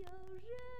有人。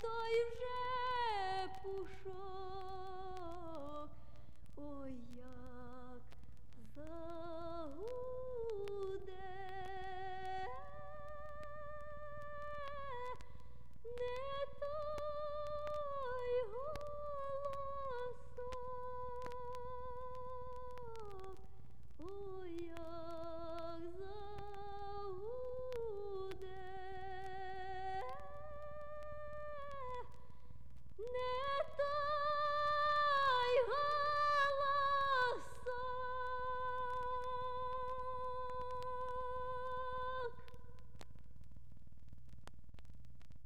той же пушок.